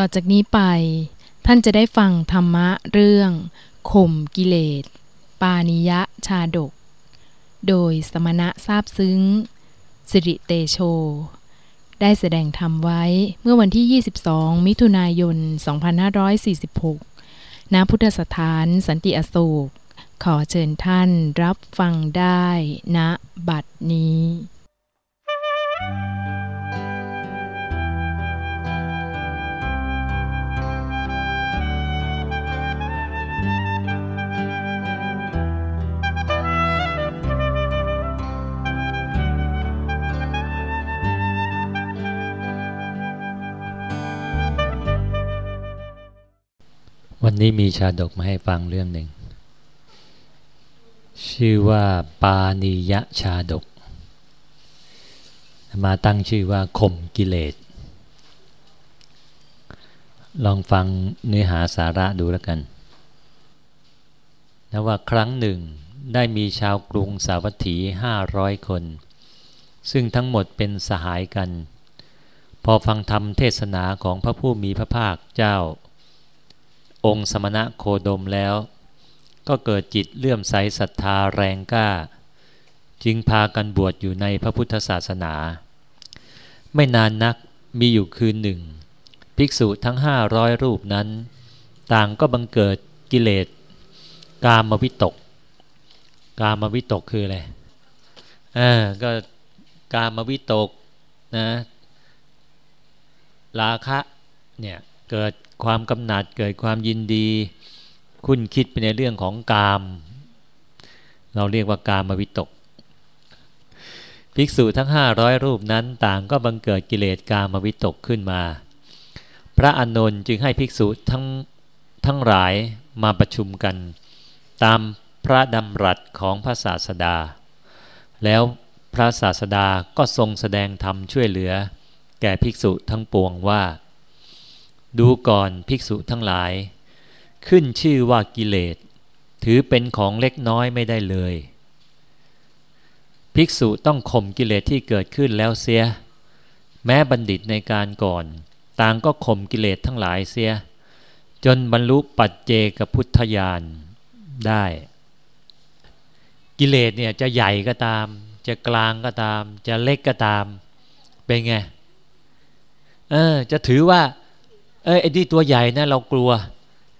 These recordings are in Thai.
ต่อจากนี้ไป ท่านจะได้ฟังธรรมะเรื่องข่มกิเลส ปานิยะชาดก โดยสมณะทราบซึ้ง สิริเตโช ได้แสดงธรรมไว้เมื่อวันที่ 22 มิถุนายน 2546 ณ พุทธสถานสันติอโศก ขอเชิญท่านรับฟังได้ณบัดนี้ วันนี้มีชาดกมาให้ฟังเรื่องหนึ่ง ชื่อว่าปานิยะชาดก มาตั้งชื่อว่าข่มกิเลส ลองฟังเนื้อหาสาระดูแล้วกันนะว่าครั้งหนึ่งได้มีชาวกรุงสาวัตถีห้าร้อยคน ซึ่งทั้งหมดเป็นสหายกัน พอฟังธรรมเทศนาของพระผู้มีพระภาคเจ้า องค์สมณะโคดมแล้ว ก็เกิดจิตเลื่อมใสศรัทธาแรงกล้า จึงพากันบวชอยู่ในพระพุทธศาสนา ไม่นานนักมีอยู่คืนหนึ่ง ภิกษุทั้งห้าร้อยรูปนั้น ต่างก็บังเกิดกิเลส กามวิตก กามวิตกคืออะไรเออก็กามวิตกนะราคะเนี่ยเกิด ความกำหนัดเกิดความยินดี คุณคิดไปในเรื่องของกาม เราเรียกว่ากามวิตก ภิกษุทั้งห้าร้อยรูปนั้นต่างก็บังเกิดกิเลสกามวิตกขึ้นมา พระอานนท์จึงให้ภิกษุทั้งทั้งหลายมาประชุมกัน ตามพระดำรัสของพระศาสดา แล้วพระศาสดาก็ทรงแสดงธรรมช่วยเหลือ แก่ภิกษุทั้งปวงว่า ดูก่อนภิกษุทั้งหลาย ขึ้นชื่อว่ากิเลส ถือเป็นของเล็กน้อยไม่ได้เลย ภิกษุต้องข่มกิเลสที่เกิดขึ้นแล้วเสีย แม้บัณฑิตในการก่อน ต่างก็ข่มกิเลสทั้งหลายเสีย จนบรรลุปัจเจกพุทธญาณได้ กิเลสเนี่ยจะใหญ่ก็ตาม จะกลางก็ตาม จะเล็กก็ตาม เป็นไง เออ จะถือว่า เออไอ้ที่ตัวใหญ่นะเรากลัว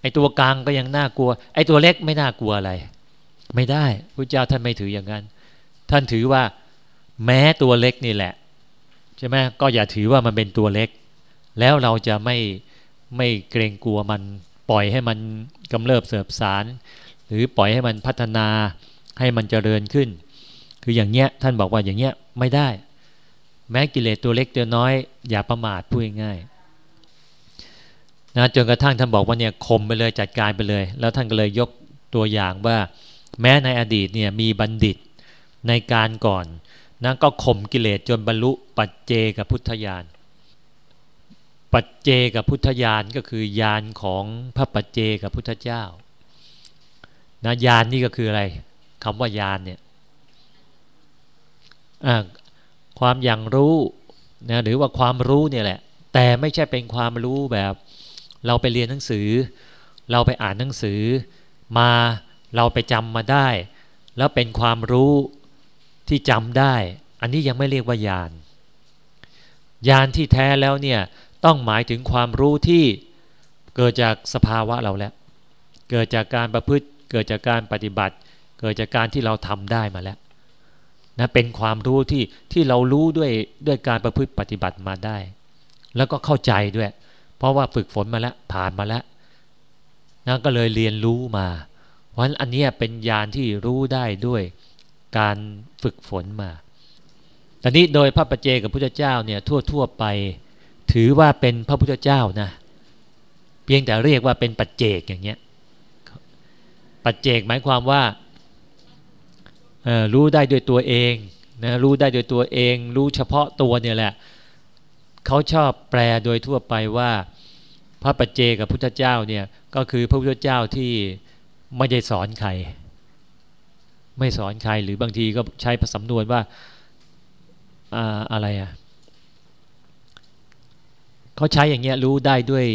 ไอ้ตัวกลางก็ยังน่ากลัว ไอ้ตัวเล็กไม่น่ากลัวอะไร ไม่ได้พระเจ้าท่านไม่ถืออย่างนั้น ท่านถือว่าแม้ตัวเล็กนี่แหละใช่ไหมก็อย่าถือว่ามันเป็นตัวเล็ก แล้วเราจะไม่ไม่เกรงกลัวมันปล่อยให้มันกำเริบเสบสาร หรือปล่อยให้มันพัฒนาให้มันเจริญขึ้น คืออย่างเงี้ยท่านบอกว่าอย่างเงี้ยไม่ได้ แม้กิเลสตัวเล็กตัวน้อย อย่าประมาทพูดง่ายๆ นะจนกระทั่งท่านบอกว่าเนี่ยข่มไปเลยจัดการไปเลย แล้วท่านก็เลยยกตัวอย่างว่า แม้ในอดีตเนี่ยมีบัณฑิตในการก่อนนะก็ข่มกิเลสจนบรรลุปัจเจกับพุทธญาณปัจเจกับพุทธญาณก็คือญาณของพระปัจเจกับพุทธเจ้านะญาณนี่ก็คืออะไรคำว่าญาณเนี่ยความอย่างรู้นะหรือว่าความรู้เนี่ยแหละ แต่ไม่ใช่เป็นความรู้แบบ เราไปเรียนหนังสือ เราไปอ่านหนังสือ มาเราไปจำมาได้ แล้วเป็นความรู้ที่จำได้ อันนี้ยังไม่เรียกว่าญาณญาณที่แท้แล้วเนี่ยต้องหมายถึงความรู้ที่เกิดจากสภาวะเราแล้ว เกิดจากการประพฤติ เกิดจากการปฏิบัติ เกิดจากการที่เราทำได้มาแล้วนะเป็นความรู้ที่ที่เรารู้ด้วยด้วยการประพฤติปฏิบัติมาได้ แล้วก็เข้าใจด้วย เพราะว่าฝึกฝนมาแล้วผ่านมาแล้วนะก็เลยเรียนรู้มา เพราะฉะนั้นอันนี้เป็นญาณที่รู้ได้ด้วยการฝึกฝนมาตอนนี้โดยพระปัจเจกับพุทธเจ้าเนี่ยทั่วทั่วไป ถือว่าเป็นพระพุทธเจ้านะเพียงแต่เรียกว่าเป็นปัจเจกอย่างเงี้ยปัจเจกหมายความว่ารู้ได้ด้วยตัวเองนะรู้ได้ด้วยตัวเอง รู้เฉพาะตัวเนี่ยแหละ เขาชอบแปลโดยทั่วไปว่า พระปัจเจกับพุทธเจ้าเนี่ยก็คือพระพุทธเจ้าที่ไม่ได้สอนใคร ไม่สอนใครหรือบางทีก็ใช้สำนวนว่าอะไรอะเขาใช้อย่างเงี้ยรู้ได้ด้วย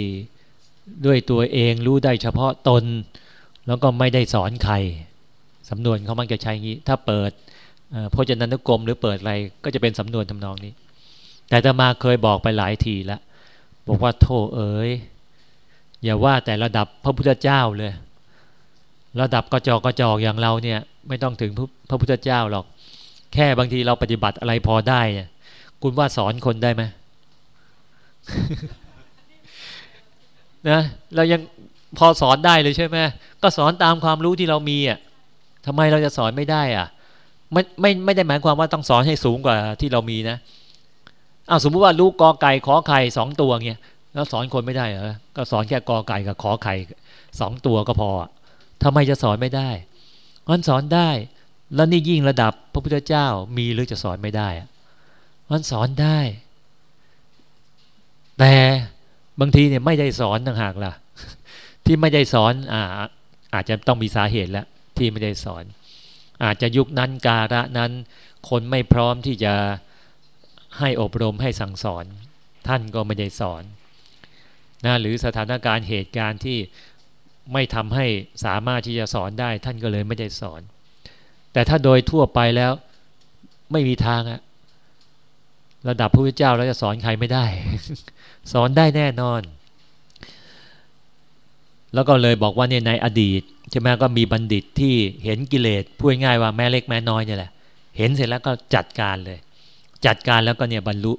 ด้วยตัวเองรู้ได้เฉพาะตน แล้วก็ไม่ได้สอนใครสำนวนเขามักจะใช้อย่างนี้ ถ้าเปิดพจนานุกรมหรือเปิดอะไรก็จะเป็นสำนวนทำนองนี้ แต่ตมาเคยบอกไปหลายทีแล้วบอกว่าโทษเอ๋ยอย่าว่าแต่ระดับพระพุทธเจ้าเลย ระดับกระจอกกระจอกอย่างเราเนี่ย ไม่ต้องถึงพระพุทธเจ้าหรอก แค่บางทีเราปฏิบัติอะไรพอได้คุณว่าสอนคนได้ไหมนะเรายังพอสอนได้เลยใช่ไหมก็สอนตามความรู้ที่เรามีอะทำไมเราจะสอนไม่ได้อะไม่ไม่ไม่ได้หมายความว่าต้องสอนให้สูงกว่าที่เรามีนะ อ้าวสมมุติว่าลูกกอไก่ขอไข่สองตัวเงี้ยแล้วสอนคนไม่ได้เหรอก็สอนแค่กอไก่กับขอไข่สองตัวก็พอทำไมจะสอนไม่ได้มันสอนได้ แล้วนี่ยิ่งระดับพระพุทธเจ้ามีหรือจะสอนไม่ได้มันสอนได้ แต่บางทีเนี่ยไม่ได้สอนต่างหากล่ะ ที่ไม่ได้สอนอ่าอาจจะต้องมีสาเหตุแล้วที่ไม่ได้สอน อาจจะยุคนั้นการะนั้น คนไม่พร้อมที่จะ ให้อบรมให้สั่งสอน ท่านก็ไม่ได้สอนนะหรือสถานการณ์เหตุการณ์ที่ไม่ทำให้สามารถที่จะสอนได้ ท่านก็เลยไม่ได้สอน แต่ถ้าโดยทั่วไปแล้วไม่มีทางอะระดับพระพุทธเจ้าเราจะสอนใครไม่ได้ สอนได้แน่นอน แล้วก็เลยบอกว่าเนี่ยในอดีตใช่ไหมก็มีบัณฑิตที่เห็นกิเลสพูดง่ายว่าแม่เล็กแม่น้อยเนี่ยแหละ เห็นเสร็จแล้วก็จัดการเลย จัดการแล้วก็เนี่ยบรรลุ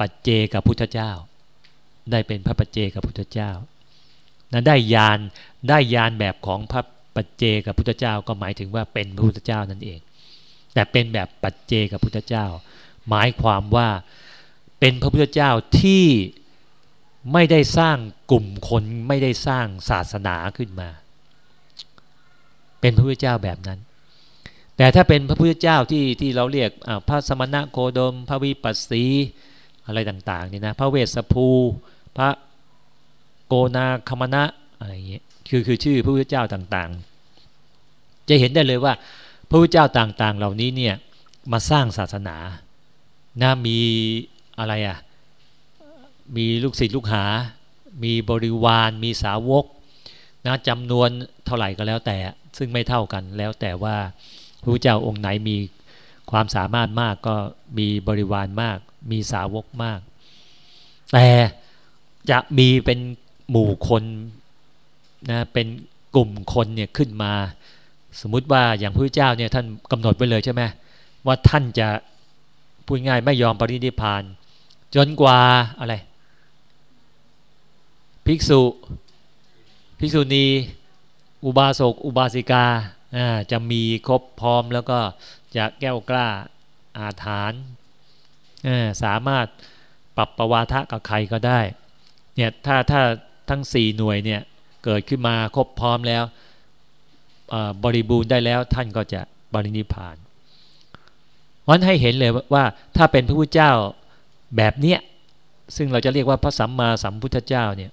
ปัจเจกับพุทธเจ้า ได้เป็นพระปัจเจกับพุทธเจ้านั้นได้ยานได้ยานแบบของพระปัจเจกับพุทธเจ้าก็หมายถึงว่าเป็นพระพุทธเจ้านั่นเอง แต่เป็นแบบปัจเจกับพุทธเจ้า หมายความว่าเป็นพระพุทธเจ้าที่ไม่ได้สร้างกลุ่มคนไม่ได้สร้างศาสนาขึ้นมา เป็นพระพุทธเจ้าแบบนั้น แต่ถ้าเป็นพระพุทธเจ้าที่ที่เราเรียกพระสมณะโคดม พระวิปัสสีอะไรต่างๆนี่นะพระเวสสภูพระโกนาคมณะอะไรอย่างเงี้ยคือคือชื่อพระพุทธเจ้าต่างๆ จะเห็นได้เลยว่าพระพุทธเจ้าต่างๆ เหล่านี้เนี่ยมาสร้างศาสนานะมีอะไรอะ่ะมีลูกศิษย์ลูกหา มีบริวาร มีสาวกนะจำนวนเท่าไหร่ก็แล้วแต่ ซึ่งไม่เท่ากันแล้วแต่ว่า ระเจ้าองค์ไหนมีความสามารถมากก็มีบริวารมาก มีสาวกมาก แต่จะมีเป็นหมู่คนนะเป็นกลุ่มคนเนี่ยขึ้นมา สมมุติว่าอย่างพระเจ้าเนี่ยท่านกำหนดไว้เลยใช่ไหมว่าท่านจะพูดง่ายไม่ยอมปรินิพาน จนกว่าอะไรภิกษุภิกษุณี อุบาสกอุบาสิกา จะมีครบพร้อมแล้วก็จะแก้วกล้าอาถานสามารถปรับประวาทะกับใครก็ได้เนี่ยถ้าถ้าทั้งสี่หน่วยเนี่ยเกิดขึ้นมาครบพร้อมแล้วบริบูรณ์ได้แล้วท่านก็จะบรินิพานวันให้เห็นเลยว่าถ้าเป็นพระพุทธเจ้าแบบเนี้ยซึ่งเราจะเรียกว่าพระสัมมาสัมพุทธเจ้าเนี่ย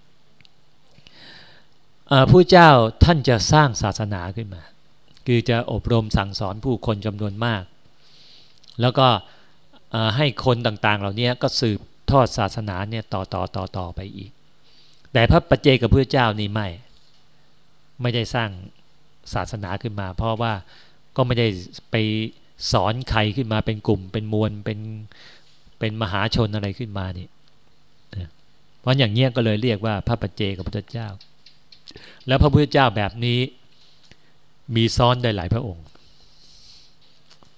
พระเจ้าท่านจะสร้างศาสนาขึ้นมา คือจะอบรมสั่งสอนผู้คนจำนวนมาก แล้วก็ให้คนต่างๆ เหล่านี้ก็สืบทอดศาสนาเนี่ยต่อต่อต่อต่อไปอีก แต่พระปัจเจกับพระเจ้านี่ไม่ ไม่ได้สร้างศาสนาขึ้นมา เพราะว่าก็ไม่ได้ไปสอนใครขึ้นมาเป็นกลุ่มเป็นมวลเป็นเป็นมหาชนอะไรขึ้นมานี่เพราะอย่างเงี้ยก็เลยเรียกว่าพระปัจเจกับพระเจ้า แล้วพระพุทธเจ้าแบบนี้ มีซ้อนได้หลายพระองค์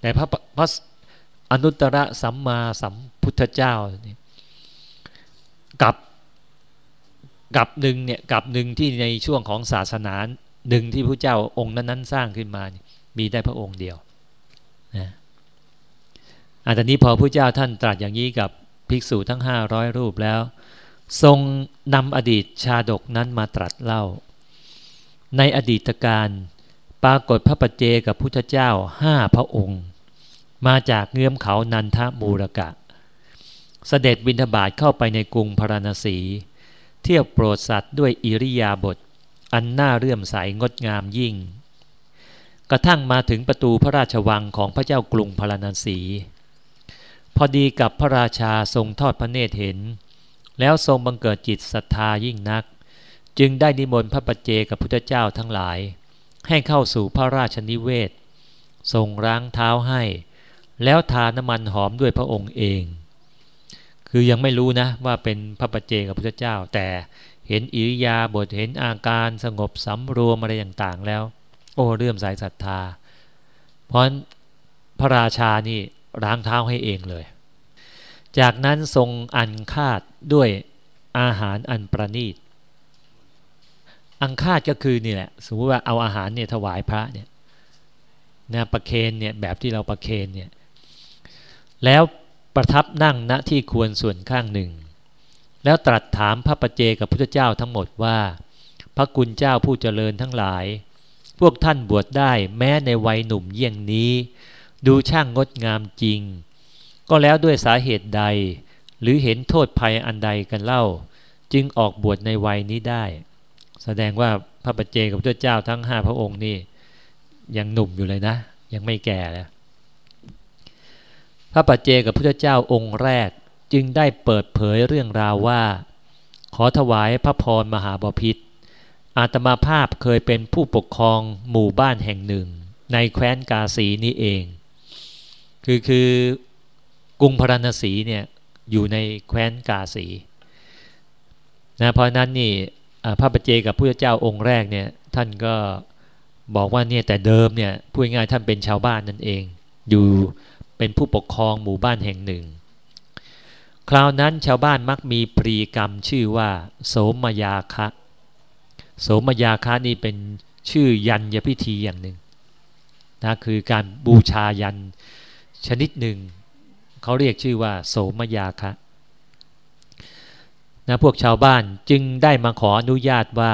แต่พระพระอนุตตรสัมมาสัมพุทธเจ้านี่กับกับหนึ่งเนี่ยกับหนึ่งที่ในช่วงของศาสนาหนึ่งที่พระเจ้าองค์นั้น ๆ สร้างขึ้นมา มีได้พระองค์เดียวนะอันนี้พอพระเจ้าท่านตรัสอย่างนี้กับภิกษุทั้งห้าร้อยรูปแล้ว ทรงนำอดีตชาดกนั้นมาตรัสเล่า ในอดีตการ ปรากฏพระปัจเจกับพุทธเจ้าห้าพระองค์ มาจากเงื้อมเขานันทมูรกะ เสด็จบินทบาทเข้าไปในกรุงพาราณสี เที่ยวโปรดสัตว์ด้วยอิริยาบถอันน่าเรื่อมใสงดงามยิ่ง กระทั่งมาถึงประตูพระราชวังของพระเจ้ากรุงพาราณสี พอดีกับพระราชาทรงทอดพระเนตรเห็น แล้วทรงบังเกิดจิตศรัทธายิ่งนัก จึงได้นิมนต์พระปัจเจกับพุทธเจ้าทั้งหลาย ให้เข้าสู่พระราชนิเวศทรงล้างเท้าให้ แล้วทาน้ำมันหอมด้วยพระองค์เอง คือยังไม่รู้นะว่าเป็นพระปัจเจกับพุทธเจ้า แต่เห็นอิริยาบถเห็นอาการสงบสำรวมอะไรต่างๆแล้ว โอ้เรื่มสายศรัทธา เพราะพระราชานี่ล้างเท้าให้เองเลย จากนั้นทรงอันคาดด้วยอาหารอันประณีต อังคาดก็คือนี่แหละสมมติว่าเอาอาหารเนี่ยถวายพระเนี่ยนะประเคนเนี่ยแบบที่เราประเคนเนี่ยแล้วประทับนั่งณที่ควรส่วนข้างหนึ่ง แล้วตรัสถามพระประเจกับพุทธเจ้าทั้งหมดว่า พระกุณเจ้าผู้เจริญทั้งหลาย พวกท่านบวชได้แม้ในวัยหนุ่มเยี่ยงนี้ ดูช่างงดงามจริง ก็แล้วด้วยสาเหตุใด หรือเห็นโทษภัยอันใดกันเล่า จึงออกบวชในวัยนี้ได้ แสดงว่าพระปัจเจกับพระเจ้าทั้งห้าพระองค์นี่ยังหนุ่มอยู่เลยนะ ยังไม่แก่แล้วพระปัจเจกับพระเจ้าองค์แรกจึงได้เปิดเผยเรื่องราวว่า ขอถวายพระพรมหาบพิษอาตมาภาพเคยเป็นผู้ปกครองหมู่บ้านแห่งหนึ่ง ในแคว้นกาสีนี้เอง คือคือกรุงพราณสีเนี่ยอยู่ในแคว้นกาสีนะเพราะนั้นนี่ พระปเจกับพระเจ้าองค์แรกเนี่ยท่านก็บอกว่าเนี่ยแต่เดิมเนี่ยพูดง่ายท่านเป็นชาวบ้านนั่นเอง อยู่เป็นผู้ปกครองหมู่บ้านแห่งหนึ่ง คราวนั้นชาวบ้านมักมีปรีกรรมชื่อว่า โสมยาคะ โสมยาคะนี่เป็นชื่อยันยพิธีอย่างหนึ่งนะคือการบูชายันชนิดหนึ่ง เขาเรียกชื่อว่า โสมยาคะ นะพวกชาวบ้านจึงได้มาขออนุญาตว่า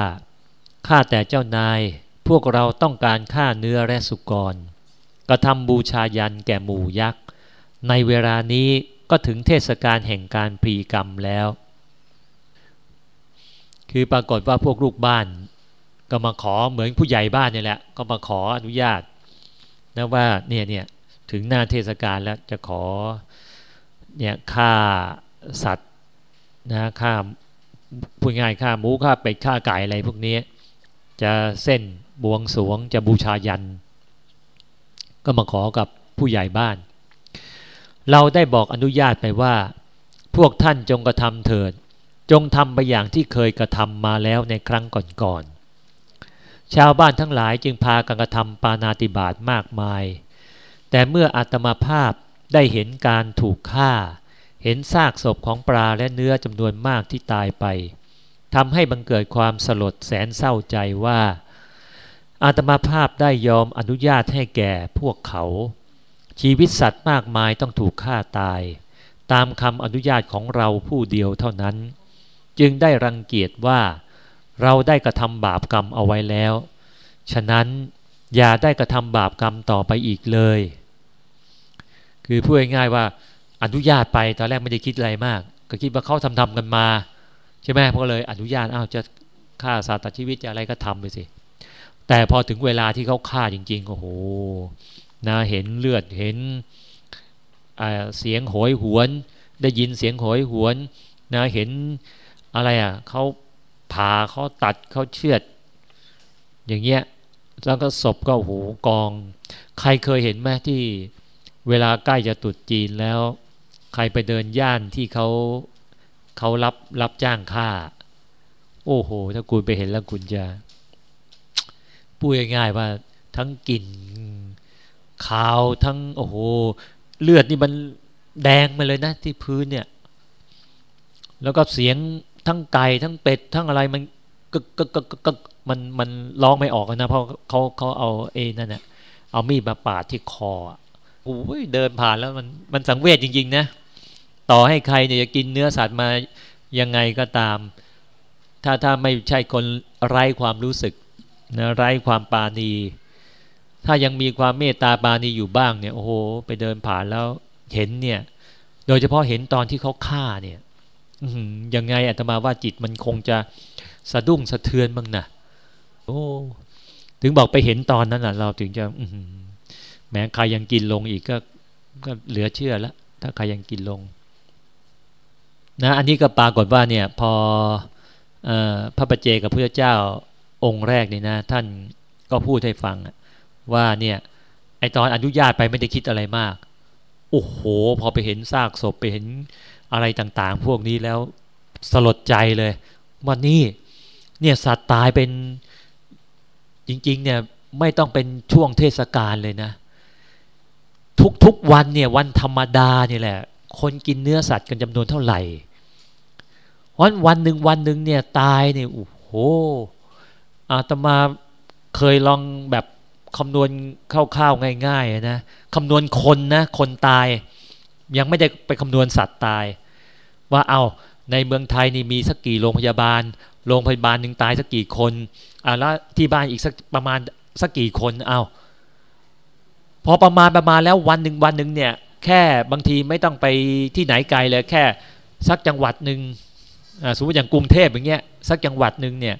ข้าแต่เจ้านายพวกเราต้องการฆ่าเนื้อและสุกร กระทำบูชายันแก่หมู่ยักษ์ ในเวลานี้ก็ถึงเทศกาลแห่งการพรีกรรมแล้ว คือปรากฏว่าพวกลูกบ้าน ก็มาขอเหมือนผู้ใหญ่บ้านนี่แหละ ก็มาขออนุญาตนะว่าเนี่ยเนี่ยถึงหน้าเทศกาลแล้วจะขอเนี่ยฆ่าสัตว์ นะฆ่าพูดง่ายฆ่าหมูฆ่าเป็ดฆ่าไก่อะไรพวกนี้ จะเส้นบวงสวงจะบูชายัน ก็มาขอกับผู้ใหญ่บ้าน เราได้บอกอนุญาตไปว่า พวกท่านจงกระทำเถิด จงทำไปอย่างที่เคยกระทำมาแล้วในครั้งก่อนๆชาวบ้านทั้งหลายจึงพากันกระทำปานาติบาตมากมาย แต่เมื่ออาตมาภาพได้เห็นการถูกฆ่า เห็นซากศพของปลาและเนื้อจำนวนมากที่ตายไปทำให้บังเกิดความสลดแสนเศร้าใจว่า อาตมาภาพได้ยอมอนุญาตให้แก่พวกเขา ชีวิตสัตว์มากมายต้องถูกฆ่าตาย ตามคำอนุญาตของเราผู้เดียวเท่านั้น จึงได้รังเกียจว่า เราได้กระทำบาปกรรมเอาไว้แล้ว ฉะนั้นอย่าได้กระทำบาปกรรมต่อไปอีกเลย คือพูดง่ายๆว่า อนุญาตไปตอนแรกไม่ได้คิดอะไรมาก ก็คิดว่าเขาทำทำกันมาใช่ไหมเพราะเลยอนุญาตอ้าวจะฆ่าสัตว์ตัดชีวิตจะอะไรก็ทำไปสิแต่พอถึงเวลาที่เขาฆ่าจริงๆโอ้โหนะเห็นเลือดเห็นเสียงโหยหวน ได้ยินเสียงโหยหวนนะเห็นอะไรอะเขาผ่าเขาตัดเขาเชือด อย่างเงี้ยแล้วก็ศพก็โหกอง ใครเคยเห็นไหมที่เวลาใกล้จะตุดจีนแล้ว ใครไปเดินย่านที่เขาเขารับรับจ้างฆ่า โอ้โห ถ้าคุณไปเห็นแล้วคุณจะพูดง่ายๆว่าทั้งกลิ่นขาวทั้งโอ้โห เลือดนี่มันแดงมาเลยนะที่พื้นเนี่ย แล้วก็เสียงทั้งไก่ทั้งเป็ดทั้งอะไรมันกึกกึกกึกกึกมันมันร้องไม่ออกนะเพราะเขาเขาเอาเอนั่นนะเอามีดมาปาดที่คอโอ้ยเดินผ่านแล้วมันมันสังเวชจริง ๆ นะ ต่อให้ใครเนี่ยจะกินเนื้อสัตว์มายังไงก็ตาม ถ้าถ้าไม่ใช่คนไร้ความรู้สึกนะไร้ความปาณี ถ้ายังมีความเมตตาปาณีอยู่บ้างเนี่ยโอ้โหไปเดินผ่านแล้วเห็นเนี่ยโดยเฉพาะเห็นตอนที่เขาฆ่าเนี่ยยังไงอาตมาว่าจิตมันคงจะสะดุ้งสะเทือนบ้างนะโอ้ถึงบอกไปเห็นตอนนั้นอะเราถึงจะแม้ใครยังกินลงอีกก็ก็เหลือเชื่อแล้วถ้าใครยังกินลง นะอันนี้ก็ปรากฏว่าเนี่ยพออพระปเจกับพระเจ้าองค์แรกนี่นะ ท่านก็พูดให้ฟังว่าเนี่ยไอตอนอนุญาตไปไม่ได้คิดอะไรมากโอ้โห พอไปเห็นซากศพไปเห็นอะไรต่างๆ พวกนี้แล้วสลดใจเลยว่านี่เนี่ยสัตว์ตายเป็นจริงๆเนี่ยไม่ต้องเป็นช่วงเทศกาลเลยนะ ทุกๆวันเนี่ยวันธรรมดาเนี่ยแหละ คนกินเนื้อสัตว์กันจำนวนเท่าไหร่ วันวันหนึ่งวันหนึ่งเนี่ยตายเนี่ยโอ้โหอาตมาเคยลองแบบคำนวณคร่าวๆง่ายๆนะคำนวณคนนะคนตาย ยังไม่ได้ไปคำนวณสัตว์ตาย ว่าเอาในเมืองไทยนี่มีสักกี่โรงพยาบาล โรงพยาบาลหนึ่งตายสักกี่คนอ่าแล้วที่บ้านอีกสักประมาณสักกี่คนเอาพอประมาณประมาณแล้ววันหนึ่งวันหนึ่งเนี่ยแค่บางทีไม่ต้องไปที่ไหนไกลเลยแค่สักจังหวัดหนึ่ง สมมติอย่างกรุงเทพอย่างเงี้ยสักจังหวัดหนึ่งเนี่ย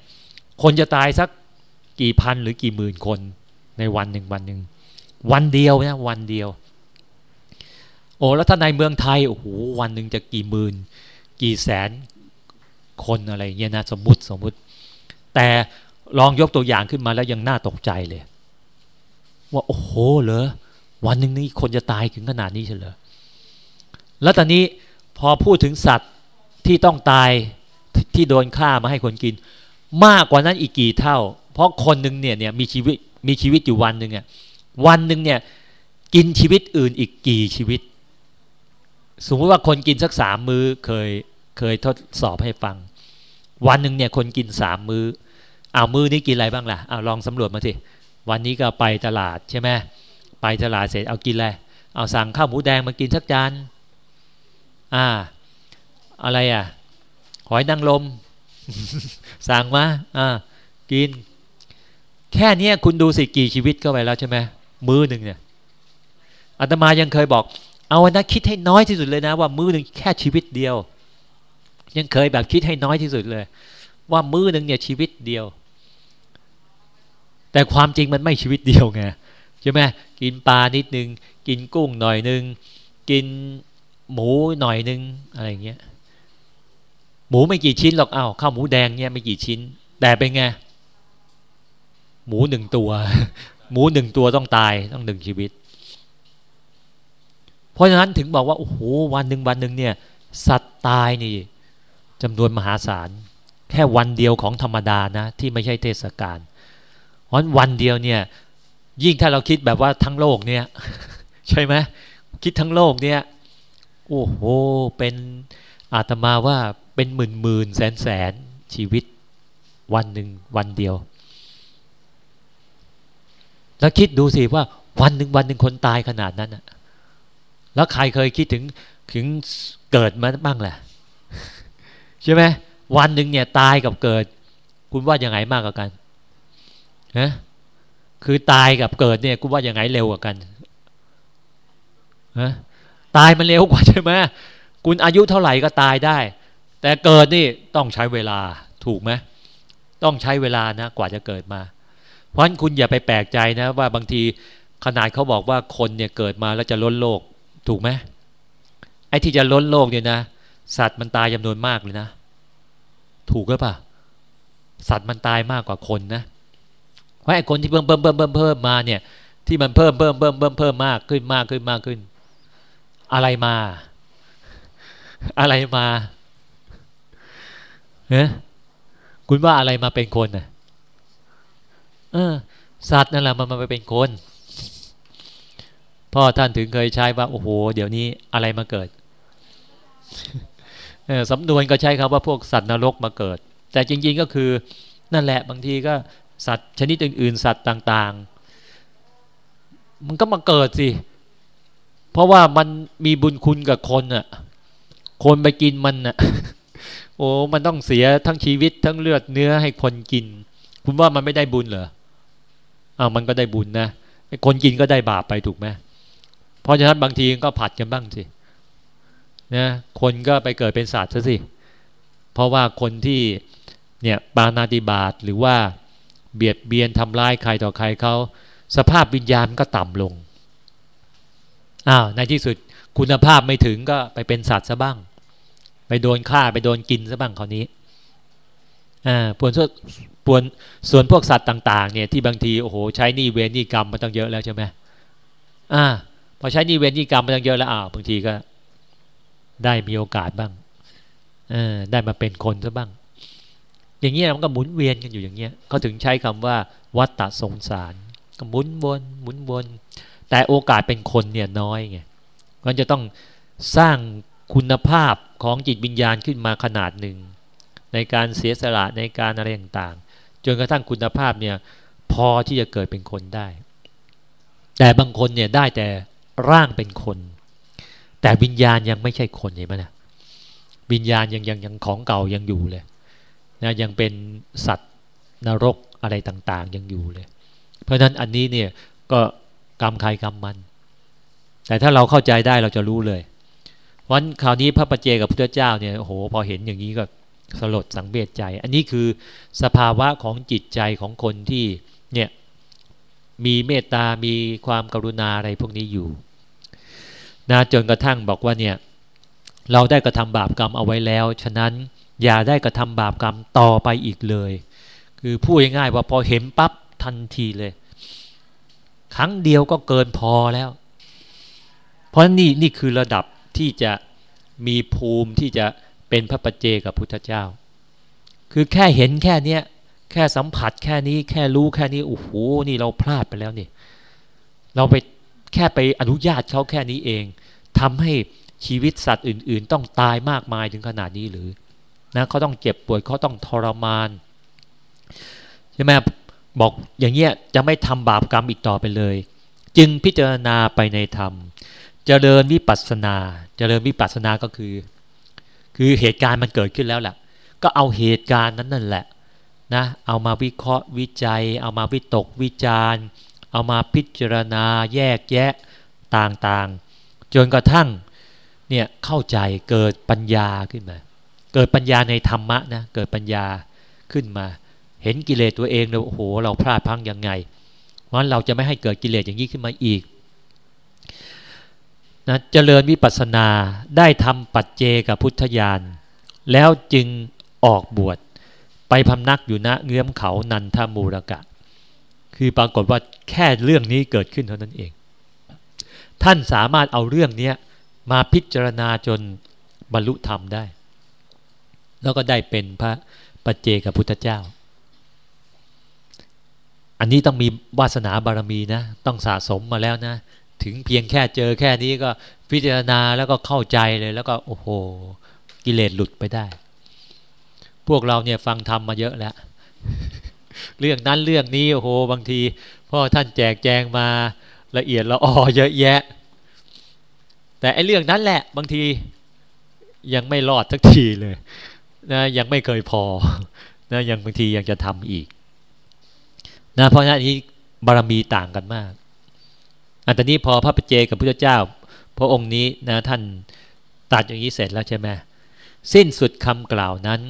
คนจะตายสักกี่พันหรือกี่หมื่นคนในวันหนึ่งวันหนึ่งวันเดียวนะวันเดียว โอ้แล้วถ้าในเมืองไทยโอ้โหวันหนึ่งจะกี่หมื่น กี่แสนคนอะไรเงี้ยนะสมมติสมมติ แต่ลองยกตัวอย่างขึ้นมาแล้วยังน่าตกใจเลย ว่าโอ้โหเหรอวันหนึ่งนี่คนจะตายถึงขนาดนี้เฉลยแล้วตอนนี้พอพูดถึงสัตว์ ที่ต้องตายที่โดนฆ่ามาให้คนกิน มากกว่านั้นอีกกี่เท่า เพราะคนหนึ่งเนี่ยเนี่ยมีชีวิตมีชีวิตอยู่วันหนึ่งอะวันหนึ่งเนี่ยกินชีวิตอื่นอีกกี่ชีวิต สมมติว่าคนกินสักสามมื้อเคยเคยทดสอบให้ฟัง วันหนึ่งเนี่ยคนกินสามมื้อเอามื้อนี้กินอะไรบ้างล่ะเอาลองสำรวจมาสิวันนี้ก็ไปตลาดใช่ไหมไปตลาดเสร็จเอากินอะไรเอาสั่งข้าวหมูแดงมากินสักจานอ่า อะไรอะ หอยนางรมสั่งมาอ่ากิน แค่นี้คุณดูสิกี่ชีวิตเข้าไปแล้วใช่ไหมมือหนึ่งเนี่ยอาตมายังเคยบอก เอาวันะคิดให้น้อยที่สุดเลยนะ ว่ามือหนึ่งแค่ชีวิตเดียว ยังเคยแบบคิดให้น้อยที่สุดเลย ว่ามือหนึ่งเนี่ยชีวิตเดียว แต่ความจริงมันไม่ชีวิตเดียวไงใช่ไหมกินปลานิดนึง กินกุ้งหน่อยนึง กินหมูหน่อยนึงอะไรเงี้ย หมูไม่กี่ชิ้นหรอกเอา้าข้าวหมูแดงเนี่ยไม่กี่ชิ้น แต่เป็นไงหมูหนึ่งตัว หมูหนึ่งตัวต้องตายต้องหนึ่งชีวิต เพราะฉะนั้นถึงบอกว่าโอ้โหวันหนึ่งวันหนึ่งเนี่ยสัตว์ตายนี่จำนวนมหาศาล แค่วันเดียวของธรรมดานะ ที่ไม่ใช่เทศกาลเพราะวันเดียวเนี่ยยิ่งถ้าเราคิดแบบว่าทั้งโลกเนี่ยใช่ไหมคิดทั้งโลกเนี่ยโอ้โหเป็นอาตมาว่าเป็นหมื่นหมื่นแสนแสนชีวิตวันหนึ่งวันเดียว แล้วคิดดูสิว่าวันหนึ่งวันหนึ่งคนตายขนาดนั้นอะแล้วใครเคยคิดถึงถึงเกิดมาบ้างแหละใช่ไหมวันหนึ่งเนี่ยตายกับเกิด คุณว่ายังไงมากกว่ากันฮะคือตายกับเกิดเนี่ยคุณว่ายังไงเร็วกว่ากันฮะตายมันเร็วกว่าใช่ไหมคุณอายุเท่าไหร่ก็ตายได้ แต่เกิดนี่ต้องใช้เวลาถูกไหมต้องใช้เวลานะกว่าจะเกิดมา เพราะฉะนั้นคุณอย่าไปแปลกใจนะว่าบางทีขนาดเขาบอกว่าคนเนี่ยเกิดมาแล้วจะล้นโลกถูกไหมไอ้ที่จะล้นโลกเนี่ยนะ สัตว์มันตายจำนวนมากเลยนะ ถูกหรือเปล่าสัตว์มันตายมากกว่าคนนะเพราะไอ้คนที่เพิ่มเพิ่มเพิ่มเพิ่มเพิ่มมาเนี่ย ที่มันเพิ่มเพิ่มเพิ่มเพิ่มเพิ่มมากขึ้นมากขึ้นมากขึ้น อะไรมา อะไรมา เฮ้คุณว่าอะไรมาเป็นคนน่ะเออ สัตว์นั่นแหละมันมาเป็นคน พ่อท่านถึงเคยใช้ว่า โอ้โห เดี๋ยวนี้อะไรมาเกิดสำนวนก็ใช้ครับว่าพวกสัตว์นรกมาเกิด แต่จริง ๆก็คือนั่นแหละบางทีก็สัตว์ชนิดอื่น ๆ สัตว์ต่างๆ มันก็มาเกิดสิ เพราะว่ามันมีบุญคุณกับคนอะคนไปกินมันน่ะ โอ้มันต้องเสียทั้งชีวิตทั้งเลือดเนื้อให้คนกิน คุณว่ามันไม่ได้บุญเหรออ้าวมันก็ได้บุญนะคนกินก็ได้บาปไปถูกไหมเพราะฉะนั้นบางทีก็ผัดกันบ้างสินะคนก็ไปเกิดเป็นสัตว์ซะสิ เพราะว่าคนที่เนี่ยปานาติบาตหรือว่าเบียดเบียนทำร้ายใครต่อใครเขาสภาพวิญญาณก็ต่ำลงอ้าวในที่สุดคุณภาพไม่ถึงก็ไปเป็นสัตว์ซะบ้าง ไปโดนฆ่าไปโดนกินซะบ้างคราวนี้อ่าปวนส่วนปวนส่วนพวกสัตว์ต่าง ๆ เนี่ยที่บางทีโอ้โหใช้นี่เวรนี่กรรมมาตั้งเยอะแล้วใช่ไหมอ่าพอใช้นี่เวรนี่กรรมมาตั้งเยอะแล้วอ้าวบางทีก็ได้มีโอกาสบ้างเออได้มาเป็นคนซะบ้าง อย่างเงี้ยมันก็หมุนเวียนกันอยู่อย่างเงี้ยเขาถึงใช้คำว่า วัตตะสงสารก็หมุนวนหมุนวน แต่โอกาสเป็นคนเนี่ยน้อยไงมันจะต้องสร้างคุณภาพ ของจิตวิญญาณขึ้นมาขนาดหนึ่ง ในการเสียสละในการอะไรต่างๆจนกระทั่งคุณภาพเนี่ยพอที่จะเกิดเป็นคนได้ แต่บางคนเนี่ยได้แต่ร่างเป็นคน แต่วิญญาณยังไม่ใช่คนเห็นไหมนะวิญญาณยังยังยังของเก่ายังอยู่เลยนะยังเป็นสัตว์นรกอะไรต่างๆ ยังอยู่เลย เพราะฉะนั้นอันนี้เนี่ยก็กรรมใครกรรมมัน แต่ถ้าเราเข้าใจได้เราจะรู้เลย วันคราวนี้พระปเจกับพุทธเจ้าเนี่ยโอ้โหพอเห็นอย่างนี้ก็สลดสังเวชใจ อันนี้คือสภาวะของจิตใจของคนที่เนี่ยมีเมตตา มีความกรุณาอะไรพวกนี้อยู่นะจนกระทั่งบอกว่าเนี่ยเราได้กระทำบาปกรรมเอาไว้แล้ว ฉะนั้นอย่าได้กระทำบาปกรรมต่อไปอีกเลย คือพูดง่ายๆว่าพอเห็นปั๊บทันทีเลย ครั้งเดียวก็เกินพอแล้ว เพราะนี่นี่คือระดับ ที่จะมีภูมิที่จะเป็นพระปัจเจกับพุทธเจ้า คือแค่เห็นแค่เนี้ยแค่สัมผัสแค่นี้แค่รู้แค่นี้โอ้โหนี่เราพลาดไปแล้วนี่เราไปแค่ไปอนุญาตเขาแค่นี้เองทำให้ชีวิตสัตว์อื่น ๆ ต้องตายมากมายถึงขนาดนี้หรือนะเขาต้องเจ็บป่วยเขาต้องทรมานใช่ไหมบอกอย่างเงี้ยจะไม่ทำบาปกรรมอีกต่อไปเลย จึงพิจารณาไปในธรรม เจริญวิปัสนา เจริญวิปัสนาก็คือ คือเหตุการณ์มันเกิดขึ้นแล้วแหละก็เอาเหตุการณ์นั้นนั่นแหละนะเอามาวิเคราะห์วิจัย เอามาวิตกวิจารณ์ เอามาพิจารณาแยกแยะต่างๆ จนกระทั่งเนี่ยเข้าใจเกิดปัญญาขึ้นมา เกิดปัญญาในธรรมะนะเกิดปัญญาขึ้นมา เห็นกิเลสตัวเองเลยโอ้โห เราพลาดพังยังไงเพราะเราจะไม่ให้เกิดกิเลสอย่างนี้ขึ้นมาอีก นะเจริญวิปัสสนาได้ทำปัจเจกับพุทธญาณแล้วจึงออกบวชไปพำนักอยู่ณเงื้อมเขานันทมูรกะ คือปรากฏว่าแค่เรื่องนี้เกิดขึ้นเท่านั้นเอง ท่านสามารถเอาเรื่องนี้มาพิจารณาจนบรรลุธรรมได้ แล้วก็ได้เป็นพระปัจเจกับพุทธเจ้า อันนี้ต้องมีวาสนาบารมีนะ ต้องสะสมมาแล้วนะ ถึงเพียงแค่เจอแค่นี้ก็พิจารณาแล้วก็เข้าใจเลยแล้วก็โอ้โหกิเลสหลุดไปได้ พวกเราเนี่ยฟังธรรมมาเยอะแล้ว เรื่องนั้นเรื่องนี้โอ้โหบางทีพ่อท่านแจกแจงมาละเอียดละออเยอะแยะ แต่ไอ้เรื่องนั้นแหละบางทียังไม่รอดสักทีเลยนะยังไม่เคยพอนะยังบางทียังจะทำอีกนะเพราะฉะนั้นนี้บารมีต่างกันมาก อันตอนนี้พอพระปเจกับพระเจ้า พระองค์นี้นะท่านตัดอย่างนี้เสร็จแล้วใช่ไหมสิ้นสุดคำกล่าวนั้น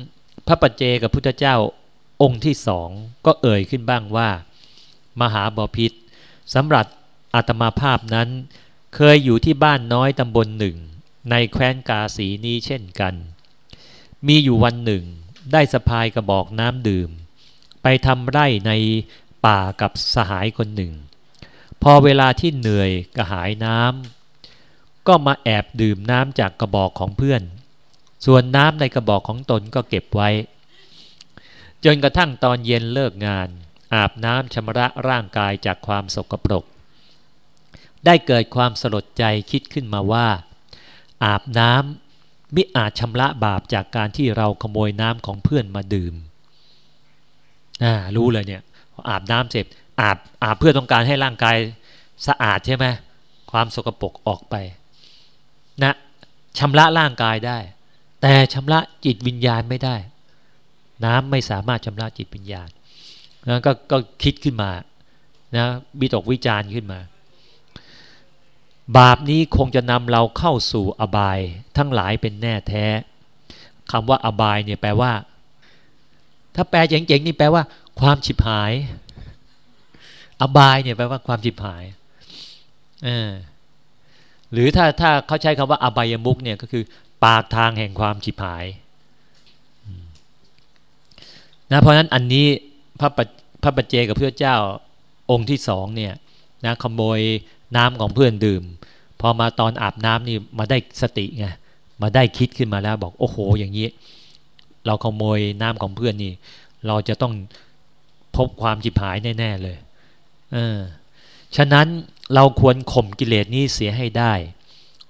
พระปเจกับพุทธเจ้าองค์ที่สองก็เอ่ยขึ้นบ้างว่า มหาบาพิษสำหรับอาตมาภาพนั้น เคยอยู่ที่บ้านน้อยตำบลหนึ่ง ในแคว้นกาสีนี้เช่นกัน มีอยู่วันหนึ่ง ได้สะพายกระบอกน้ำดื่ม ไปทำไร่ในป่ากับสหายคนหนึ่ง พอเวลาที่เหนื่อยกระหายน้ำก็มาแอบดื่มน้ำจากกระบอกของเพื่อน ส่วนน้ำในกระบอกของตนก็เก็บไว้ จนกระทั่งตอนเย็นเลิกงาน อาบน้ำชำระร่างกายจากความสกปรก ได้เกิดความสลดใจคิดขึ้นมาว่า อาบน้ำมิอาจชำระบาปจากการที่เราขโมยน้ำของเพื่อนมาดื่ม รู้เลยเนี่ยอาบน้ำเสร็จ อาบอาบเพื่อต้องการให้ร่างกายสะอาดใช่ไหมความสกปรกออกไปนะชำระร่างกายได้ แต่ชำระจิตวิญญาณไม่ได้ น้ำไม่สามารถชำระจิตวิญญาณนะก็ก็คิดขึ้นมานะบิตกวิจารณ์ขึ้นมา บาปนี้คงจะนำเราเข้าสู่อบายทั้งหลายเป็นแน่แท้คำว่าอบายเนี่ยแปลว่า ถ้าแปลเจ๋งๆนี่แปลว่า ความฉิบหาย อบายเนี่ยแปลว่าความจิบหายเออหรือถ้าถ้าเขาใช้คำว่าอบายมุกเนี่ยก็คือปากทางแห่งความฉิบหายนะเพราะฉะนั้นอันนี้พระปพระปัจเจกับเพระเจ้าองค์ที่สองเนี่ยนะขโมยน้ำของเพื่อนดื่ม พอมาตอนอาบน้ำนี่มาได้สติไงมาได้คิดขึ้นมาแล้วบอกโอ้โห อย่างนี้ เราขโมยน้ำของเพื่อนนี่ เราจะต้องพบความจิบหายแน่ ๆ เลย เออฉะนั้นเราควรข่มกิเลสนี้เสียให้ได้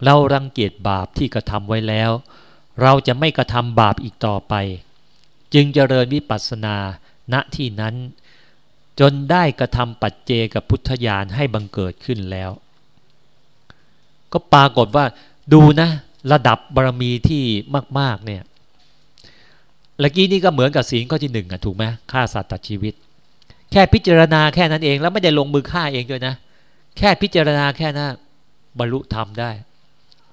เรารังเกียจบาปที่กระทำไว้แล้ว เราจะไม่กระทำบาปอีกต่อไป จึงเจริญวิปัสสนาณที่นั้น จนได้กระทำปัจเจกับพุทธญาณให้บังเกิดขึ้นแล้ว ก็ปรากฏว่าดูนะ ระดับบารมีที่มาก ๆ เนี่ยเมื่อกี้นี่ก็เหมือนกับศีลข้อที่หนึ่งอะถูกไหมฆ่าสัตว์ตัดชีวิต แค่พิจารณาแค่นั้นเอง แล้วไม่ได้ลงมือฆ่าเองด้วยนะ แค่พิจารณาแค่นั้นบรรลุธรรมได้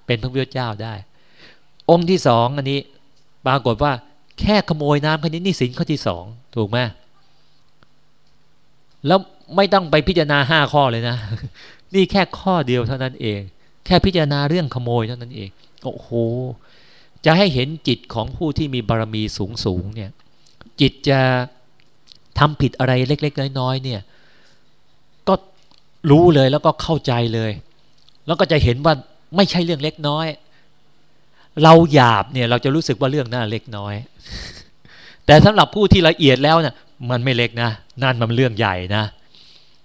เป็นพระพุทธเจ้าได้ องค์ที่สองอันนี้ปรากฏว่า แค่ขโมยน้ำแค่นี้นี่ศีลข้อที่สองถูกไหมแล้วไม่ต้องไปพิจารณาห้าข้อเลยนะ นี่แค่ข้อเดียวเท่านั้นเอง แค่พิจารณาเรื่องขโมยเท่านั้นเองโอ้โหจะให้เห็นจิตของผู้ที่มีบารมีสูงสูงเนี่ย จิตจะ ทำผิดอะไรเล็ก ๆ น้อยๆเนี่ย ก็รู้เลยแล้วก็เข้าใจเลย แล้วก็จะเห็นว่าไม่ใช่เรื่องเล็กน้อย เราหยาบเนี่ยเราจะรู้สึกว่าเรื่องน่าเล็กน้อย แต่สำหรับผู้ที่ละเอียดแล้วเนี่ยมันไม่เล็กนะนั่นมันเรื่องใหญ่นะ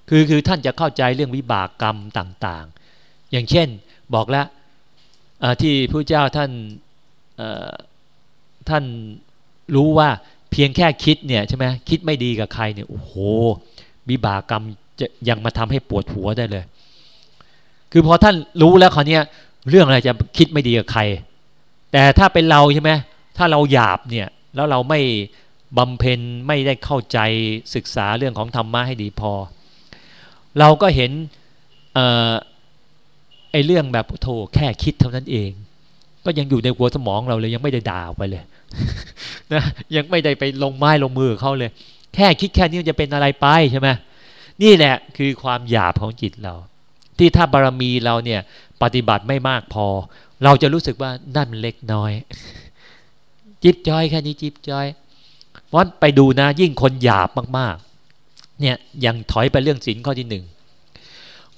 คือคือท่านจะเข้าใจเรื่องวิบากกรรมต่างๆ อย่างเช่นบอกแล้วที่พระเจ้าท่านท่านรู้ว่า เพียงแค่คิดเนี่ยใช่ไหมคิดไม่ดีกับใครเนี่ยโอ้โหวิบากกรรมจะยังมาทำให้ปวดหัวได้เลย คือพอท่านรู้แล้วคราวนี้เรื่องอะไรจะคิดไม่ดีกับใคร แต่ถ้าเป็นเราใช่ไหมถ้าเราหยาบเนี่ยแล้วเราไม่บำเพ็ญไม่ได้เข้าใจศึกษาเรื่องของธรรมะให้ดีพอ เราก็เห็นออไอเรื่องแบบโธแค่คิดเท่านั้นเอง ก็ยังอยู่ในหัวสมองเราเลยยังไม่ได้ด่าไปเลยนะยังไม่ได้ไปลงไม้ลงมือเขาเลย แค่คิดแค่นี้จะเป็นอะไรไปใช่ไหมนี่แหละคือความหยาบของจิตเรา ที่ถ้าบารมีเราเนี่ยปฏิบัติไม่มากพอ เราจะรู้สึกว่านั่นเล็กน้อย จิบจอยแค่นี้จิบจอยเพราะไปดูนะ ยิ่งคนหยาบมากๆ เนี่ยยังถอยไปเรื่องศีลข้อที่หนึ่ง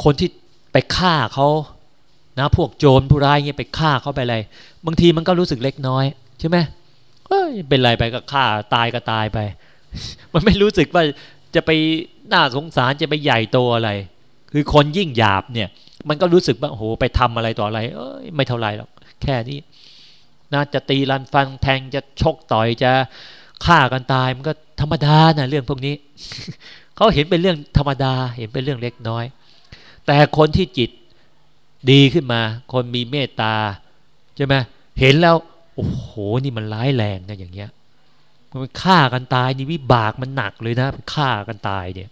คนที่ไปฆ่าเขา นะพวกโจรผู้ร้ายเงี้ยไปฆ่าเขาไปอะไร บางทีมันก็รู้สึกเล็กน้อยใช่ไหมเอ้ยเป็นไรไปก็ฆ่าตายก็ตายไป มันไม่รู้สึกว่าจะไปน่าสงสารจะไปใหญ่โตอะไร คือคนยิ่งหยาบเนี่ย มันก็รู้สึกว่าโอ้โหไปทำอะไรต่ออะไร เอ้ยไม่เท่าไรหรอกแค่นี้นะจะตีรันฟันแทงจะชกต่อยจะฆ่ากันตายมันก็ธรรมดานะเรื่องพวกนี้เขาเห็นเป็นเรื่องธรรมดาเห็นเป็นเรื่องเล็กน้อย แต่คนที่จิต ดีขึ้นมา คนมีเมตตาใช่ไหมเห็นแล้ว โอ้โห นี่มันร้ายแรงนะอย่างเงี้ยมันฆ่ากันตายนี่วิบากมันหนักเลยนะฆ่ากันตายเนี่ย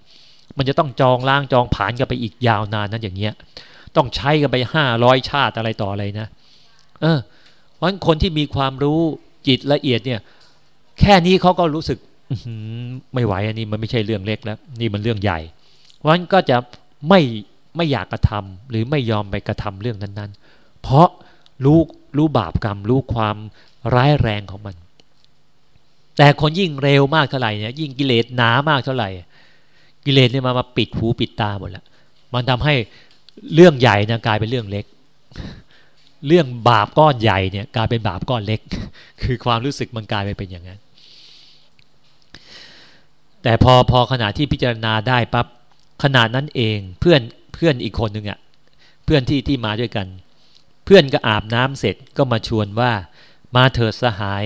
มันจะต้องจองล้างจองผานกันไปอีกยาวนานนั้นอย่างเงี้ย ต้องใช้กันไปห้าร้อยชาติอะไรต่ออะไรนะ เออ เพราะคนที่มีความรู้จิตละเอียดเนี่ย แค่นี้เขาก็รู้สึกไม่ไหวอันนี้มันไม่ใช่เรื่องเล็กแล้ว นี่มันเรื่องใหญ่ เพราะฉะนั้นก็จะไม่ ไม่อยากกระทำหรือไม่ยอมไปกระทำเรื่องนั้นๆ เพราะรู้รู้บาปกรรมรู้ความร้ายแรงของมัน แต่คนยิ่งเร็วมากเท่าไหร่เนี่ยยิ่งกิเลสหนามากเท่าไหร่ กิเลสเนี่ยมามาปิดหูปิดตาหมดแล้วมันทำให้เรื่องใหญ่นะกลายเป็นเรื่องเล็ก เรื่องบาปก้อนใหญ่เนี่ยกลายเป็นบาปก้อนเล็ก คือความรู้สึกมันกลายไปเป็นอย่างนั้น แต่พอพอขณะที่พิจารณาได้ปั๊บขนาดนั้นเองเพื่อน พื่อนอีกคนหนึ่งอะ่ะเพื่อนที่ที่มาด้วยกัน เพื่อนก็อาบน้ำเสร็จก็มาชวนว่ามาเถิดสหาย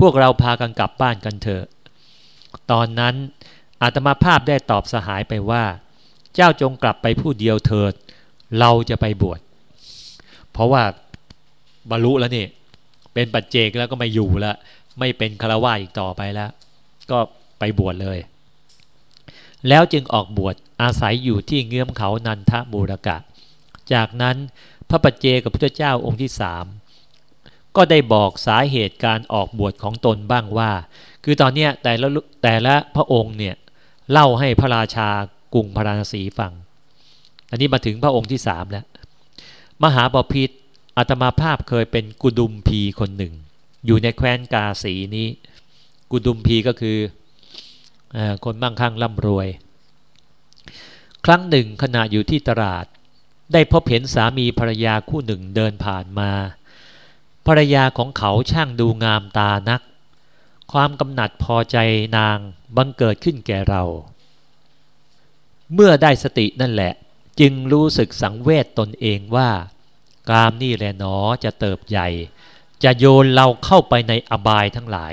พวกเราพากันกลับบ้านกันเถอะ ตอนนั้นอาตมาภาพได้ตอบสหายไปว่า เจ้าจงกลับไปผู้เดียวเถิด เราจะไปบวชเพราะว่าบรรลุแล้วนี่เป็นปัจเจกแล้วก็ไม่อยู่แล้วไม่เป็นคารวะอีกต่อไปแล้ว ก็ไปบวชเลย แล้วจึงออกบวช อาศัยอยู่ที่เงื้อมเขานันทบูรกะ จากนั้นพระปัจเจกับพระเจ้าองค์ที่สามก็ได้บอกสาเหตุการออกบวชของตนบ้างว่า คือตอนนี้แต่ละแต่ละพระองค์เนี่ยเล่าให้พระราชากรุงพระราณสีฟัง อันนี้มาถึงพระองค์ที่สามแล้ว มหาบพิษอาตมาภาพเคยเป็นกุดุมพีคนหนึ่ง อยู่ในแคว้นกาสีนี้ กุดุมพีก็คืออคนมั่งคั่งร่ำรวย ครั้งหนึ่งขณะอยู่ที่ตลาด ได้พบเห็นสามีภรรยาคู่หนึ่งเดินผ่านมา ภรรยาของเขาช่างดูงามตานัก ความกำหนัดพอใจนางบังเกิดขึ้นแก่เรา เมื่อได้สตินั่นแหละ จึงรู้สึกสังเวชตนเองว่า กามนี่แหละหนอจะเติบใหญ่ จะโยนเราเข้าไปในอบายทั้งหลาย